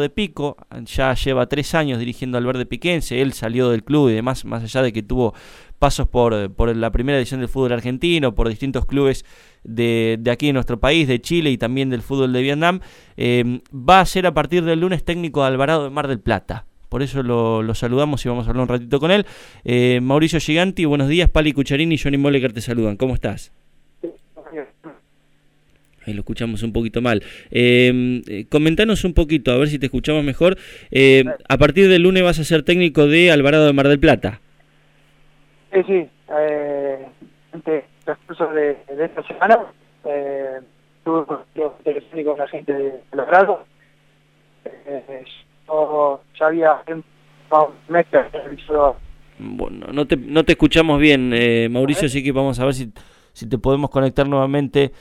de Pico, ya lleva tres años dirigiendo al Verde Piquense, él salió del club y demás, más allá de que tuvo pasos por, por la primera edición del fútbol argentino, por distintos clubes de, de aquí en nuestro país, de Chile y también del fútbol de Vietnam, eh, va a ser a partir del lunes técnico de Alvarado de Mar del Plata. Por eso lo, saludamos y vamos a hablar un ratito con él. Eh, Mauricio Giganti, buenos días. Pali Cucharini y Johnny Moleker te saludan. ¿Cómo estás? Ahí lo escuchamos un poquito mal. Eh, eh, comentanos un poquito, a ver si te escuchamos mejor. Eh, a partir del lunes vas a ser técnico de Alvarado de Mar del Plata. Sí, sí. Eh, el transcurso de, de, esta semana eh, tuve los telefónicos con la gente de Alvarado. Eh, yo ya había meses Bueno, no te, no te escuchamos bien, eh, Mauricio, así que vamos a ver si, si te podemos conectar nuevamente.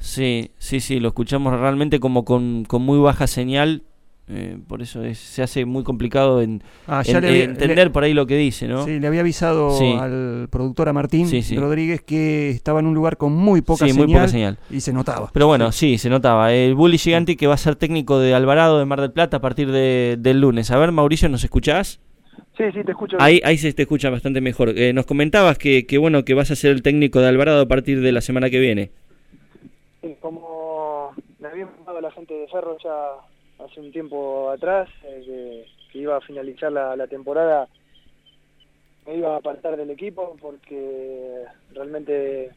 Sí, sí, sí, lo escuchamos realmente como con, con muy baja señal, eh, por eso es, se hace muy complicado en, Ah, en- entender le- por ahí lo que dice, ¿no? Sí, le había avisado Sí. al productor a Martín Sí, sí. Rodríguez que estaba en un lugar con muy poca, Sí, señal, muy poca señal. y se notaba. Pero bueno, sí, se notaba. El Bully Gigante que va a ser técnico de Alvarado de Mar del Plata a partir de, del lunes. A ver, Mauricio, ¿nos escuchás? Sí, sí, te escucho. Ahí, ahí se te escucha bastante mejor. Eh, nos comentabas que, que bueno que vas a ser el técnico de Alvarado a partir de la semana que viene. Como me había informado la gente de Ferro ya hace un tiempo atrás, eh, que, iba a finalizar la, la temporada, me iba a apartar del equipo porque realmente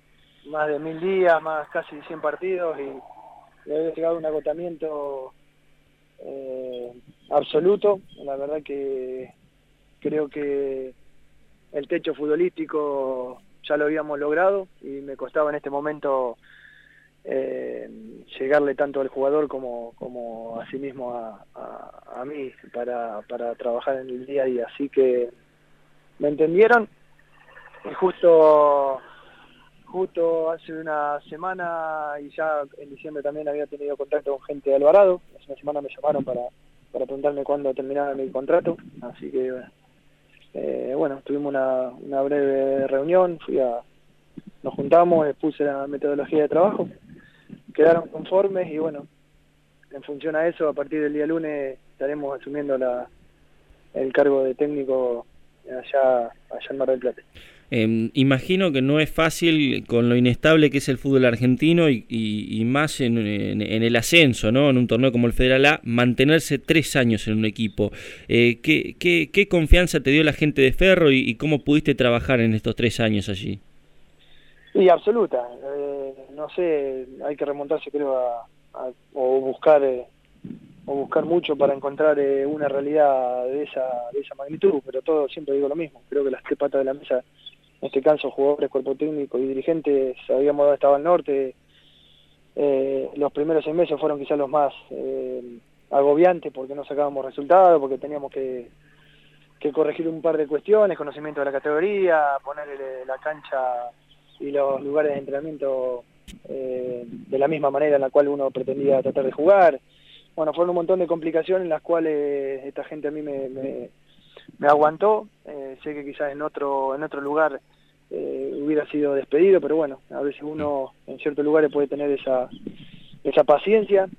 más de mil días, más casi 100 partidos y le había llegado un agotamiento eh, absoluto. La verdad que creo que el techo futbolístico ya lo habíamos logrado y me costaba en este momento eh, llegarle tanto al jugador como, como a sí mismo a, a, mí para, para trabajar en el día a día. Así que me entendieron y justo justo hace una semana y ya en diciembre también había tenido contacto con gente de Alvarado. Hace una semana me llamaron para, para preguntarme cuándo terminaba mi contrato. Así que eh, bueno, tuvimos una, una breve reunión, fui a, nos juntamos, expuse la metodología de trabajo, quedaron conformes y bueno, en función a eso, a partir del día lunes estaremos asumiendo la, el cargo de técnico allá, allá en Mar del Plata. Eh, imagino que no es fácil con lo inestable que es el fútbol argentino y, y- más en, en- el ascenso, ¿no? En un torneo como el Federal A, mantenerse tres años en un equipo. Eh, ¿qué, qué, qué confianza te dio la gente de Ferro y cómo pudiste trabajar en estos tres años allí? Y absoluta, eh, no sé, hay que remontarse creo a, o buscar eh, o buscar mucho para encontrar eh, una realidad de esa de esa magnitud, pero todo siempre digo lo mismo, creo que las tres patas de la mesa, en este caso jugadores, cuerpo técnico y dirigentes, sabíamos dónde estaba el norte, los primeros seis meses fueron quizás los más agobiantes porque no sacábamos resultados, porque teníamos que que corregir un par de cuestiones, conocimiento de la categoría, ponerle la cancha y los lugares de entrenamiento eh, de la misma manera en la cual uno pretendía tratar de jugar. Bueno, fueron un montón de complicaciones en las cuales esta gente a mí me, aguantó. Eh, sé que quizás en otro, en otro lugar eh, hubiera sido despedido, pero bueno, a veces uno en ciertos lugares puede tener esa, esa paciencia.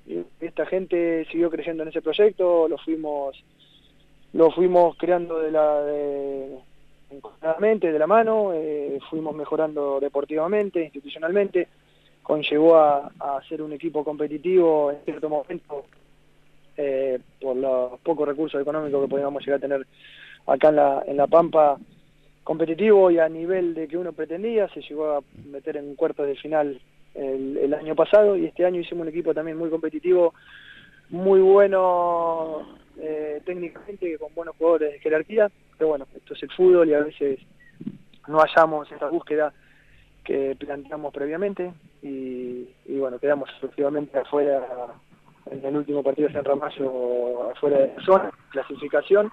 Esta gente siguió creciendo en ese proyecto, lo fuimos lo fuimos creando de la de, conjuntamente, de la mano, eh, fuimos mejorando deportivamente, institucionalmente, conllevó a, a ser un equipo competitivo en cierto momento eh, por los pocos recursos económicos que podíamos llegar a tener acá en la, en la Pampa, competitivo y a nivel de que uno pretendía, se llegó a meter en cuartos de final el, año pasado y este año hicimos un equipo también muy competitivo, muy bueno eh, técnicamente, con buenos jugadores de jerarquía, pero bueno, esto es el fútbol y a veces no hallamos esa búsqueda que planteamos previamente y, bueno, quedamos efectivamente afuera en el último partido de San Ramallo, afuera de la zona, clasificación,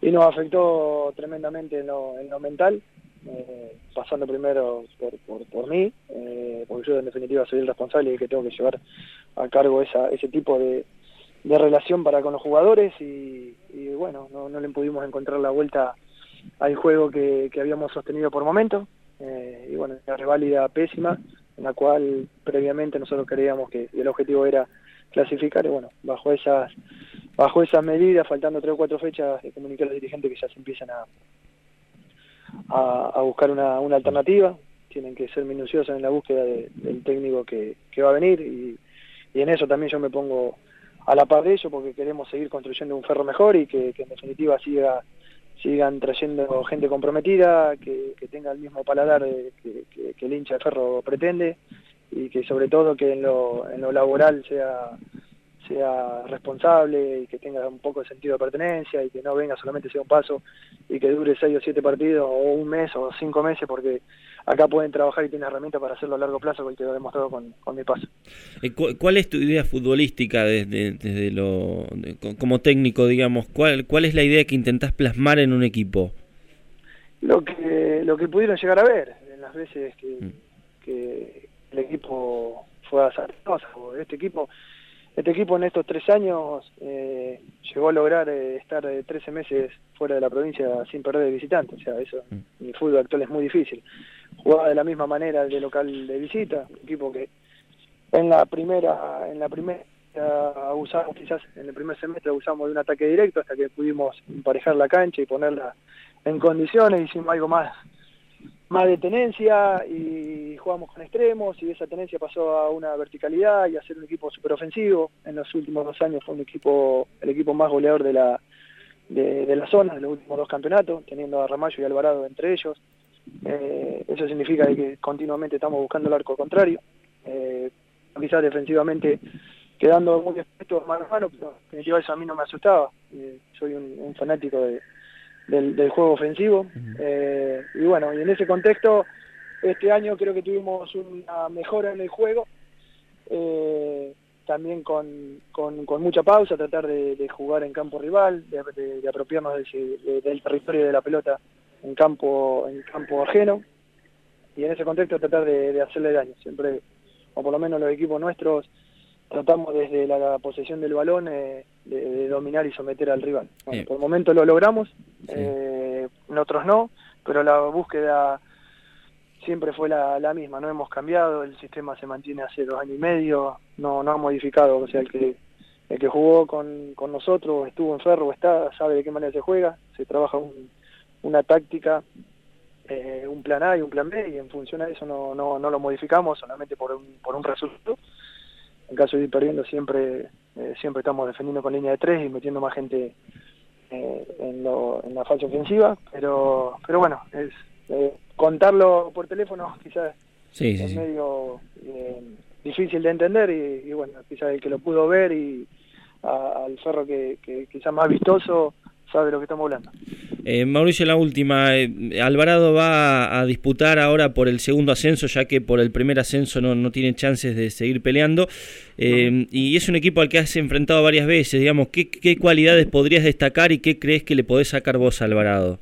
y nos afectó tremendamente en lo, en lo mental, eh, pasando primero por, por, por mí, eh, porque yo en definitiva soy el responsable y que tengo que llevar a cargo esa, ese tipo de, de relación para con los jugadores y, bueno, no, no le pudimos encontrar la vuelta al juego que, que habíamos sostenido por momento. Eh, y bueno, una reválida pésima en la cual previamente nosotros creíamos que el objetivo era clasificar y bueno, bajo esas bajo esas medidas, faltando tres o cuatro fechas, de comunicar a los dirigentes que ya se empiezan a, a, buscar una, una, alternativa, tienen que ser minuciosos en la búsqueda del técnico que, que, va a venir y, y, en eso también yo me pongo a la par de ello porque queremos seguir construyendo un ferro mejor y que, en definitiva siga sigan trayendo gente comprometida, que, que tenga el mismo paladar que, que, el hincha de ferro pretende y que sobre todo que en lo, en lo laboral sea sea responsable y que tenga un poco de sentido de pertenencia y que no venga solamente sea un paso y que dure seis o siete partidos o un mes o cinco meses porque acá pueden trabajar y tienen herramientas para hacerlo a largo plazo que lo he demostrado con, con mi paso. Eh, ¿Cuál es tu idea futbolística desde, desde lo como técnico, digamos? ¿Cuál, ¿Cuál es la idea que intentás plasmar en un equipo? Lo que, lo que pudieron llegar a ver en las veces que, mm. que el equipo fue a Este equipo este equipo en estos tres años eh, llegó a lograr eh, estar 13 meses fuera de la provincia sin perder de visitante. O sea, eso en mm. el fútbol actual es muy difícil. Jugaba de la misma manera de local de visita, un equipo que en la primera, en la primera abusamos quizás en el primer semestre abusamos de un ataque directo hasta que pudimos emparejar la cancha y ponerla en condiciones, hicimos algo más más de tenencia y jugamos con extremos y esa tenencia pasó a una verticalidad y a ser un equipo super ofensivo. En los últimos dos años fue un equipo, el equipo más goleador de la, de, la zona, en los últimos dos campeonatos, teniendo a Ramallo y Alvarado entre ellos. Eh, eso significa que continuamente estamos buscando el arco contrario. Eh, quizás defensivamente quedando muy expuestos mano a mano, pero en definitiva eso a mí no me asustaba. Eh, soy un fanático de, del, juego ofensivo. Eh, y bueno, y en ese contexto, este año creo que tuvimos una mejora en el juego, eh, también con, con, mucha pausa, tratar de, jugar en campo rival, de, apropiarnos del, territorio de la pelota en campo, en campo ajeno, y en ese contexto tratar de, hacerle daño. Siempre, o por lo menos los equipos nuestros, tratamos desde la, posesión del balón eh, de, dominar y someter al rival. por el momento lo logramos, eh, nosotros no, pero la búsqueda siempre fue la, misma, no hemos cambiado, el sistema se mantiene hace dos años y medio, no, no ha modificado, o sea, el que, el que jugó con, con nosotros, estuvo en Ferro, está, sabe de qué manera se juega, se trabaja una táctica, eh, un plan A y un plan B, y en función a eso no, no, no lo modificamos solamente por un, por un resultado. En caso de ir perdiendo siempre, eh, siempre estamos defendiendo con línea de tres y metiendo más gente eh, en, la fase ofensiva, pero, pero bueno, es contarlo por teléfono quizás es medio difícil de entender y, bueno, quizás el que lo pudo ver y al ferro que, que quizás más vistoso sabe de lo que estamos hablando. Eh, Mauricio, la última. Eh, Alvarado va a disputar ahora por el segundo ascenso, ya que por el primer ascenso no, no tiene chances de seguir peleando. Eh, y es un equipo al que has enfrentado varias veces. Digamos, ¿qué, ¿qué, cualidades podrías destacar y qué crees que le podés sacar vos a Alvarado?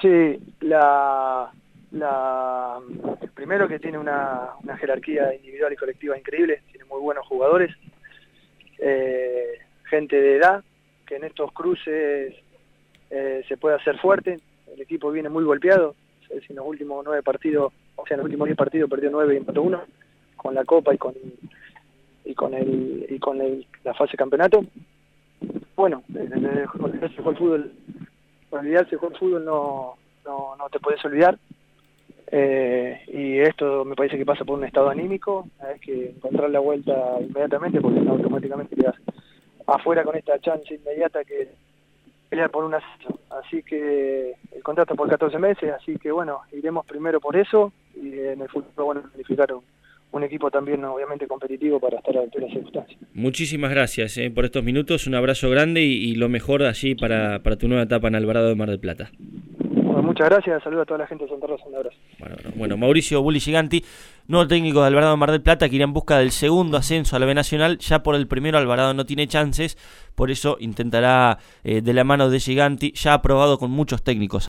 Sí, la, la, primero que tiene una, una jerarquía individual y colectiva increíble, tiene muy buenos jugadores, gente de edad, que en estos cruces eh, se puede hacer fuerte. El equipo viene muy golpeado. en los últimos nueve partidos, o sea, en los últimos diez partidos perdió nueve y empató uno con la Copa y con y con el y con la fase campeonato. Bueno, olvidarse el fútbol, olvidarse el fútbol no, no, no te puedes olvidar. Eh, y esto me parece que pasa por un estado anímico, hay que encontrar la vuelta inmediatamente porque automáticamente quedas afuera con esta chance inmediata que pelear por un ascenso. Así que el contrato por 14 meses, así que bueno, iremos primero por eso y en el futuro bueno planificar un, equipo también obviamente competitivo para estar a las circunstancias. Muchísimas gracias eh, por estos minutos, un abrazo grande y, lo mejor allí para, para tu nueva etapa en Alvarado de Mar del Plata. Muchas gracias, saludos a toda la gente de Santa Rosa, un abrazo. Bueno, bueno, Mauricio Bulli Giganti, nuevo técnico de Alvarado Mar del Plata, que irá en busca del segundo ascenso a la B Nacional. Ya por el primero Alvarado no tiene chances, por eso intentará eh, de la mano de Giganti, ya aprobado con muchos técnicos.